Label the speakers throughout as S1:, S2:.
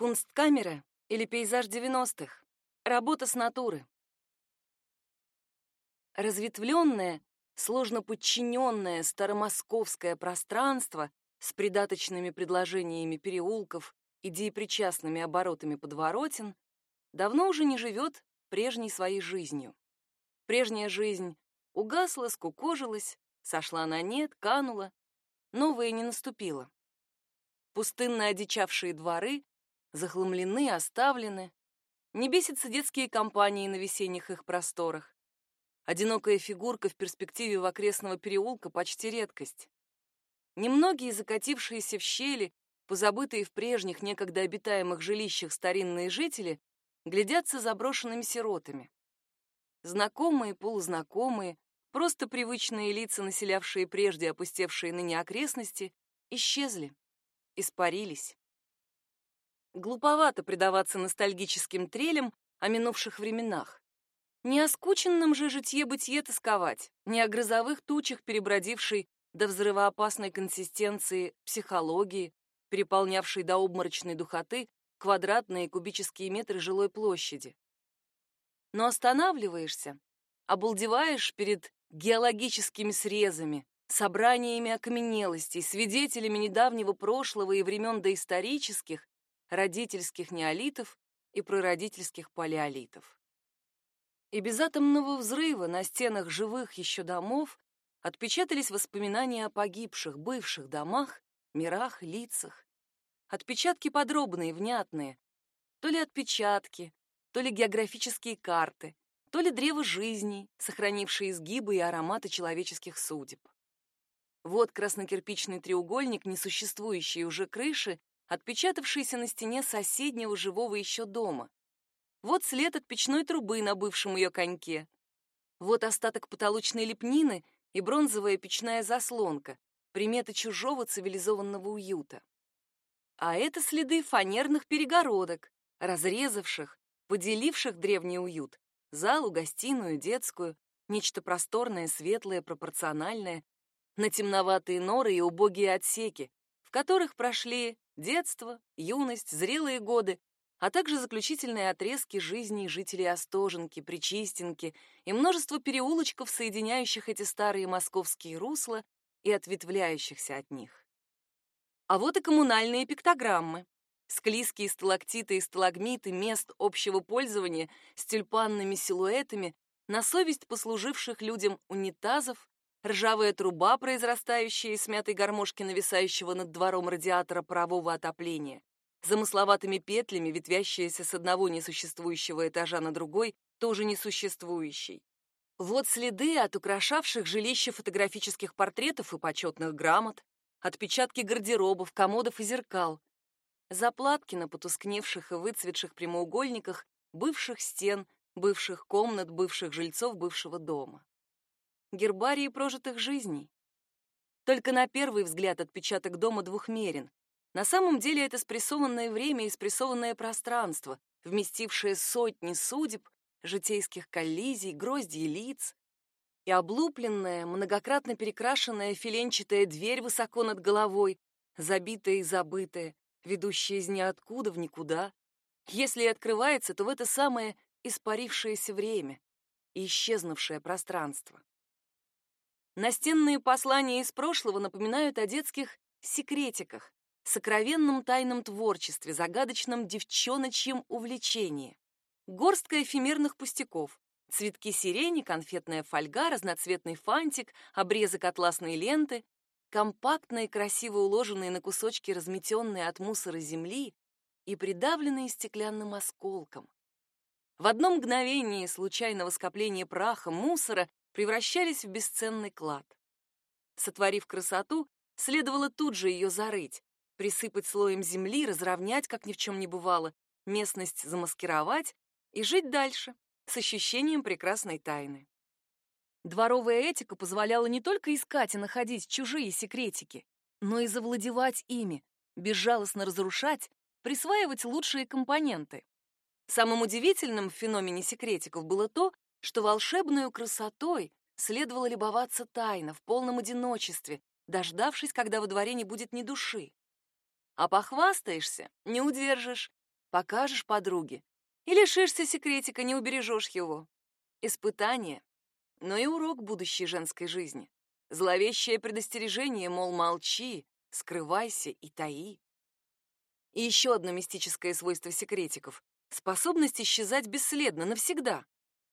S1: Кунсткамера или пейзаж 90-х? Работа с натуры. Разветвленное, сложно подчиненное старомосковское пространство с придаточными предложениями переулков и деепричастными оборотами подворотен давно уже не живет прежней своей жизнью. Прежняя жизнь угасла, скукожилась, сошла на нет, канула, новая не наступила. Пустынно одичавшие дворы захламлены, оставлены. Не бесятся детские компании на весенних их просторах. Одинокая фигурка в перспективе в окрестного переулка почти редкость. Немногие закатившиеся в щели, позабытые в прежних некогда обитаемых жилищах старинные жители, глядятся заброшенными сиротами. Знакомые, полузнакомые, просто привычные лица, населявшие прежде опустевшие ныне окрестности, исчезли, испарились. Глуповато предаваться ностальгическим трелям о минувших временах. Не о скученном же житье-бытие тосковать, не о грозовых тучах, перебродившей до взрывоопасной консистенции психологии, переполнявшей до обморочной духоты квадратные и кубические метры жилой площади. Но останавливаешься, обалдеваешь перед геологическими срезами, собраниями окаменелостей, свидетелями недавнего прошлого и времен доисторических, родительских неолитов и прародительских палеолитов. И без атомного взрыва на стенах живых еще домов отпечатались воспоминания о погибших, бывших домах, мирах, лицах. Отпечатки подробные, внятные. То ли отпечатки, то ли географические карты, то ли древо жизней, сохранившие изгибы и ароматы человеческих судеб. Вот краснокирпичный треугольник несуществующей уже крыши, отпечатавшийся на стене соседнего живого еще дома. Вот след от печной трубы на бывшем ее коньке. Вот остаток потолочной лепнины и бронзовая печная заслонка, приметы чужого цивилизованного уюта. А это следы фанерных перегородок, разрезавших, поделивших древний уют, залу, гостиную, детскую, нечто просторное, светлое, пропорциональное, на темноватые норы и убогие отсеки, в которых прошли детство, юность, зрелые годы, а также заключительные отрезки жизни жителей Остоженки, Причистенки и множество переулочков, соединяющих эти старые московские русла и ответвляющихся от них. А вот и коммунальные пиктограммы. Склизкие сталактиты и сталагмиты мест общего пользования с тюльпанными силуэтами на совесть послуживших людям унитазов, ржавая труба, произрастающая из смятой гармошки нависающего над двором радиатора парового отопления, замысловатыми петлями, ветвящаяся с одного несуществующего этажа на другой, тоже несуществующий. Вот следы от украшавших жилища фотографических портретов и почетных грамот, отпечатки гардеробов, комодов и зеркал, заплатки на потускневших и выцветших прямоугольниках бывших стен, бывших комнат, бывших жильцов бывшего дома. Гербарии прожитых жизней. Только на первый взгляд отпечаток дома двухмерен, на самом деле это спрессованное время и спрессованное пространство, вместившее сотни судеб, житейских коллизий, гроздей лиц, и облупленная, многократно перекрашенная филенчатая дверь высоко над головой, забитая и забытая, ведущая из ниоткуда в никуда. Если и открывается, то в это самое испарившееся время и исчезнувшее пространство. Настенные послания из прошлого напоминают о детских секретиках, сокровенном тайном творчестве, загадочном девчоночьем увлечении. Горстка эфемерных пустяков. Цветки сирени, конфетная фольга, разноцветный фантик, обрезок атласной ленты, компактные, красиво уложенные на кусочки разметенные от мусора земли и придавленные стеклянным осколком. В одно мгновение случайного скопления праха, мусора превращались в бесценный клад. Сотворив красоту, следовало тут же ее зарыть, присыпать слоем земли, разровнять, как ни в чем не бывало, местность замаскировать и жить дальше с ощущением прекрасной тайны. Дворовая этика позволяла не только искать и находить чужие секретики, но и завладевать ими, безжалостно разрушать, присваивать лучшие компоненты. Самым удивительным в феномене секретиков было то, что волшебную красотой следовало любоваться тайно, в полном одиночестве, дождавшись, когда во дворе не будет ни души. А похвастаешься, не удержишь, покажешь подруге, и лишишься секретика, не убережешь его. Испытание, но и урок будущей женской жизни. Зловещее предостережение, мол, молчи, скрывайся и таи. И еще одно мистическое свойство секретиков — способность исчезать бесследно, навсегда.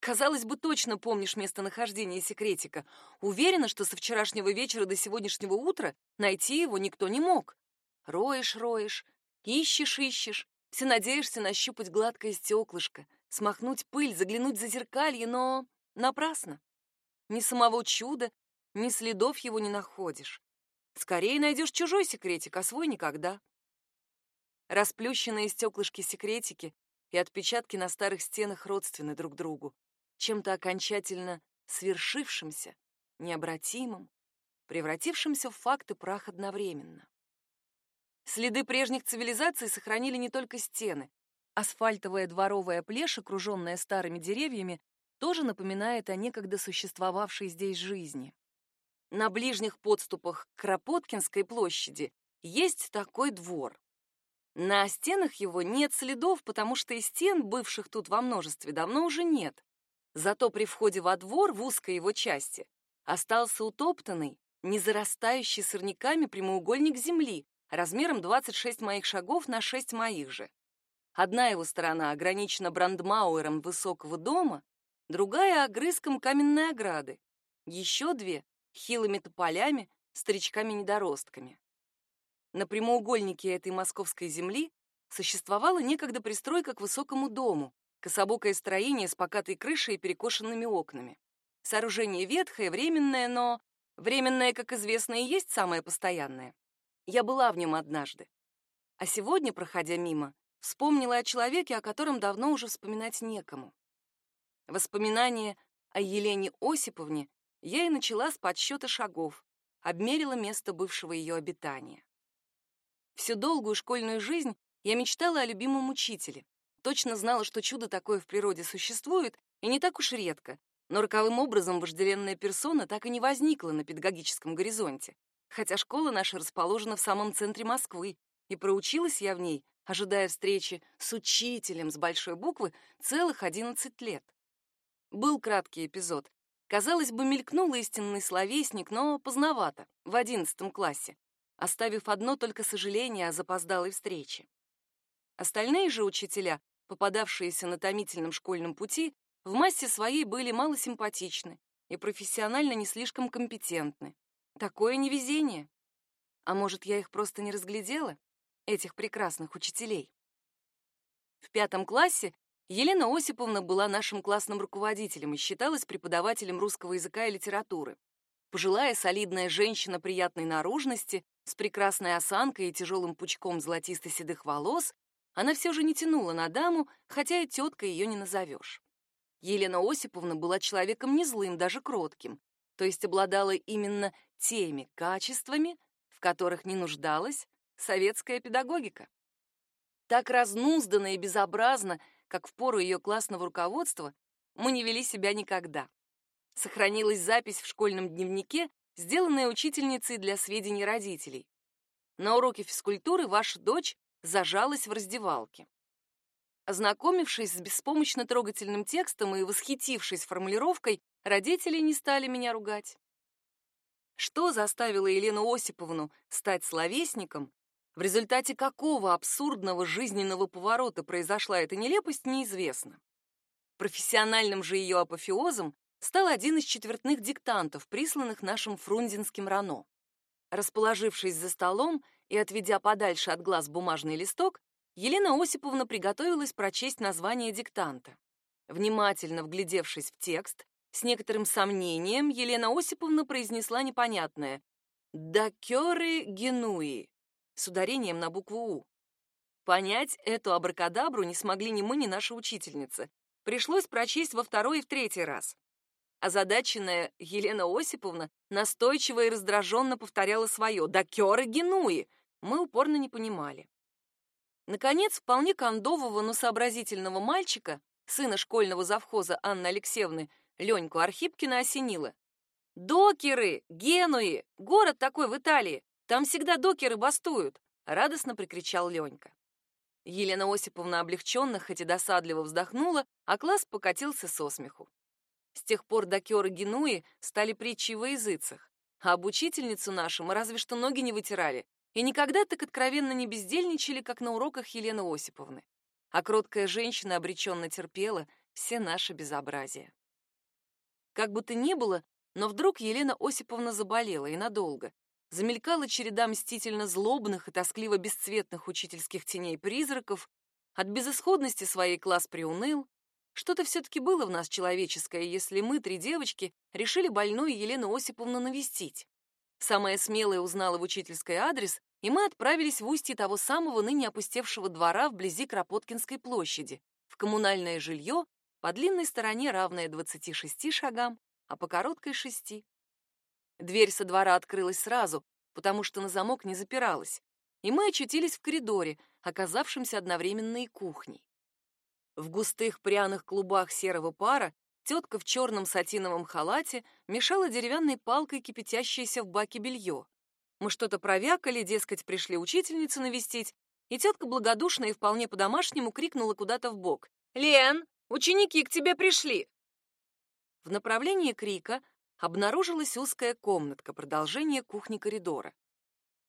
S1: Казалось бы, точно помнишь местонахождение секретика. Уверена, что со вчерашнего вечера до сегодняшнего утра найти его никто не мог. Роешь, роешь, ищешь, ищешь, все надеешься нащупать гладкое стеклышко, смахнуть пыль, заглянуть за зеркалье, но напрасно. Ни самого чуда, ни следов его не находишь. Скорее найдешь чужой секретик, а свой никогда. Расплющенные стеклышки секретики и отпечатки на старых стенах родственны друг другу, чем-то окончательно свершившимся, необратимым, превратившимся в факты прах одновременно. Следы прежних цивилизаций сохранили не только стены. Асфальтовая дворовая плешь, окруженная старыми деревьями, тоже напоминает о некогда существовавшей здесь жизни. На ближних подступах к Кропоткинской площади есть такой двор. На стенах его нет следов, потому что и стен, бывших тут во множестве, давно уже нет. Зато при входе во двор в узкой его части остался утоптанный, не зарастающий сорняками прямоугольник земли, размером 26 моих шагов на 6 моих же. Одна его сторона ограничена брандмауэром высокого дома, другая — огрызком каменной ограды, еще две — хилыми тополями, старичками-недоростками. На прямоугольнике этой московской земли существовала некогда пристройка к высокому дому, кособокое строение с покатой крышей и перекошенными окнами. Сооружение ветхое, временное, но... Временное, как известно, и есть самое постоянное. Я была в нем однажды. А сегодня, проходя мимо, вспомнила о человеке, о котором давно уже вспоминать некому. Воспоминание о Елене Осиповне я и начала с подсчета шагов, обмерила место бывшего ее обитания. Всю долгую школьную жизнь я мечтала о любимом учителе. Точно знала, что чудо такое в природе существует, и не так уж редко, но роковым образом вожделенная персона так и не возникла на педагогическом горизонте хотя школа наша расположена в самом центре Москвы, и проучилась я в ней, ожидая встречи с учителем с большой буквы, целых 11 лет. Был краткий эпизод. Казалось бы, мелькнул истинный словесник, но поздновато, в 11 классе, оставив одно только сожаление о запоздалой встрече. Остальные же учителя, попадавшиеся на томительном школьном пути, в массе своей были малосимпатичны и профессионально не слишком компетентны. Такое невезение. А может, я их просто не разглядела, этих прекрасных учителей? В пятом классе Елена Осиповна была нашим классным руководителем и считалась преподавателем русского языка и литературы. Пожилая солидная женщина приятной наружности, с прекрасной осанкой и тяжелым пучком золотисто-седых волос, она все же не тянула на даму, хотя и тетка ее не назовешь. Елена Осиповна была человеком не злым, даже кротким, то есть обладала именно теми качествами, в которых не нуждалась советская педагогика. Так разнузданно и безобразно, как в пору ее классного руководства, мы не вели себя никогда. Сохранилась запись в школьном дневнике, сделанная учительницей для сведений родителей. На уроке физкультуры ваша дочь зажалась в раздевалке. Ознакомившись с беспомощно трогательным текстом и восхитившись формулировкой, Родители не стали меня ругать. Что заставило Елену Осиповну стать словесником, в результате какого абсурдного жизненного поворота произошла эта нелепость, неизвестно. Профессиональным же ее апофеозом стал один из четвертных диктантов, присланных нашим фрунзенским РАНО. Расположившись за столом и отведя подальше от глаз бумажный листок, Елена Осиповна приготовилась прочесть название диктанта. Внимательно вглядевшись в текст, с некоторым сомнением Елена Осиповна произнесла непонятное «Дакёры генуи» с ударением на букву «У». Понять эту абракадабру не смогли ни мы, ни наша учительница. Пришлось прочесть во второй и в третий раз. Озадаченная Елена Осиповна настойчиво и раздраженно повторяла свое «Дакёры генуи». Мы упорно не понимали. Наконец, вполне кондового, но сообразительного мальчика, сына школьного завхоза Анны Алексеевны, Леньку Архипкина осенило. «Докеры! Генуи! Город такой в Италии! Там всегда докеры бастуют!» — радостно прикричал Ленька. Елена Осиповна облегченно, хоть и досадливо вздохнула, а класс покатился со смеху. С тех пор докеры Генуи стали притчей во языцах, а об учительницу нашу мы разве что ноги не вытирали и никогда так откровенно не бездельничали, как на уроках Елены Осиповны. А кроткая женщина обреченно терпела все наши безобразия. Как бы то ни было, но вдруг Елена Осиповна заболела и надолго. Замелькала череда мстительно злобных и тоскливо бесцветных учительских теней призраков. От безысходности своей класс приуныл. Что-то все-таки было в нас человеческое, если мы, три девочки, решили больную Елену Осиповну навестить. Самая смелая узнала в учительской адрес, и мы отправились в устье того самого ныне опустевшего двора вблизи Кропоткинской площади, в коммунальное жилье, по длинной стороне равное 26 шагам, а по короткой — шести. Дверь со двора открылась сразу, потому что на замок не запиралась, и мы очутились в коридоре, оказавшемся одновременно и кухней. В густых пряных клубах серого пара тетка в черном сатиновом халате мешала деревянной палкой кипятящееся в баке белье. Мы что-то провякали, дескать, пришли учительницу навестить, и тетка благодушно и вполне по-домашнему крикнула куда-то в бок: "Лен, ученики к тебе пришли!" В направлении крика обнаружилась узкая комнатка, продолжение кухни-коридора.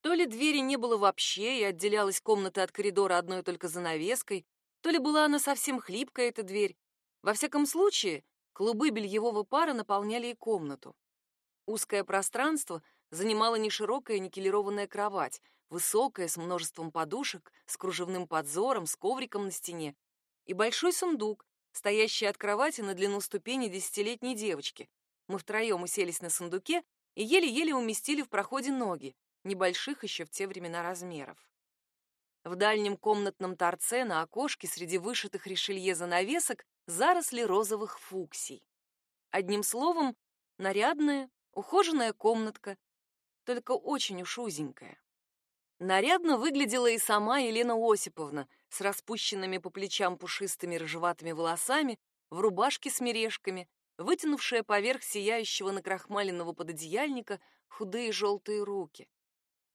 S1: То ли двери не было вообще, и отделялась комната от коридора одной только занавеской, то ли была она совсем хлипкая, эта дверь. Во всяком случае, клубы бельевого пара наполняли и комнату. Узкое пространство занимала неширокая никелированная кровать, высокая, с множеством подушек, с кружевным подзором, с ковриком на стене, и большой сундук, стоящий от кровати на длину ступени десятилетней девочки, мы втроем уселись на сундуке и еле-еле уместили в проходе ноги, небольших еще в те времена размеров. В дальнем комнатном торце на окошке среди вышитых решелье занавесок заросли розовых фуксий. Одним словом, нарядная, ухоженная комнатка, только очень уж узенькая. Нарядно выглядела и сама Елена Осиповна с распущенными по плечам пушистыми рыжеватыми волосами, в рубашке с мережками, вытянувшая поверх сияющего накрахмаленного пододеяльника худые желтые руки.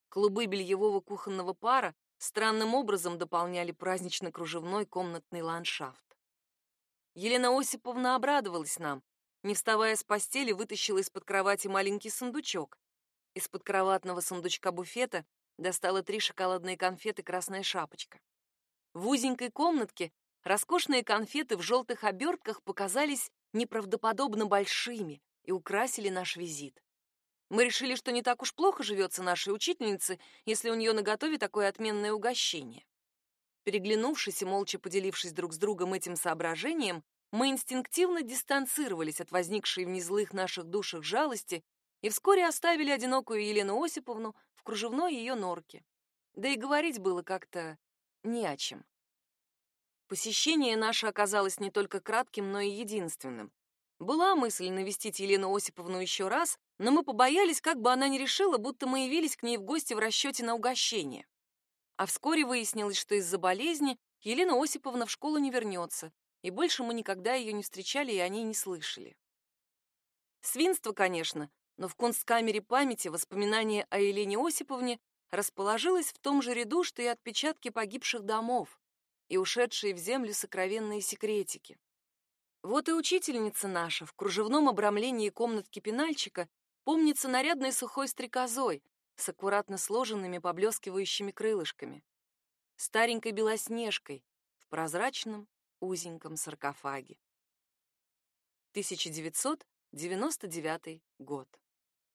S1: Клубы бельевого кухонного пара странным образом дополняли празднично-кружевной комнатный ландшафт. Елена Осиповна обрадовалась нам, не вставая с постели, вытащила из-под кровати маленький сундучок. Из-под кроватного сундучка буфета достала три шоколадные конфеты «Красная шапочка». В узенькой комнатке роскошные конфеты в желтых обертках показались неправдоподобно большими и украсили наш визит. Мы решили, что не так уж плохо живется нашей учительнице, если у нее наготове такое отменное угощение. Переглянувшись и молча поделившись друг с другом этим соображением, мы инстинктивно дистанцировались от возникшей в незлых наших душах жалости и вскоре оставили одинокую Елену Осиповну в кружевной ее норке. Да и говорить было как-то не о чем. Посещение наше оказалось не только кратким, но и единственным. Была мысль навестить Елену Осиповну еще раз, но мы побоялись, как бы она не решила, будто мы явились к ней в гости в расчете на угощение. А вскоре выяснилось, что из-за болезни Елена Осиповна в школу не вернется, и больше мы никогда ее не встречали и о ней не слышали. Свинство, конечно, но в консткамере памяти воспоминание о Елене Осиповне расположилось в том же ряду, что и отпечатки погибших домов, и ушедшие в землю сокровенные секретики. Вот и учительница наша в кружевном обрамлении комнатки пенальчика помнится нарядной сухой стрекозой с аккуратно сложенными поблескивающими крылышками, старенькой белоснежкой в прозрачном узеньком саркофаге. 1999 год.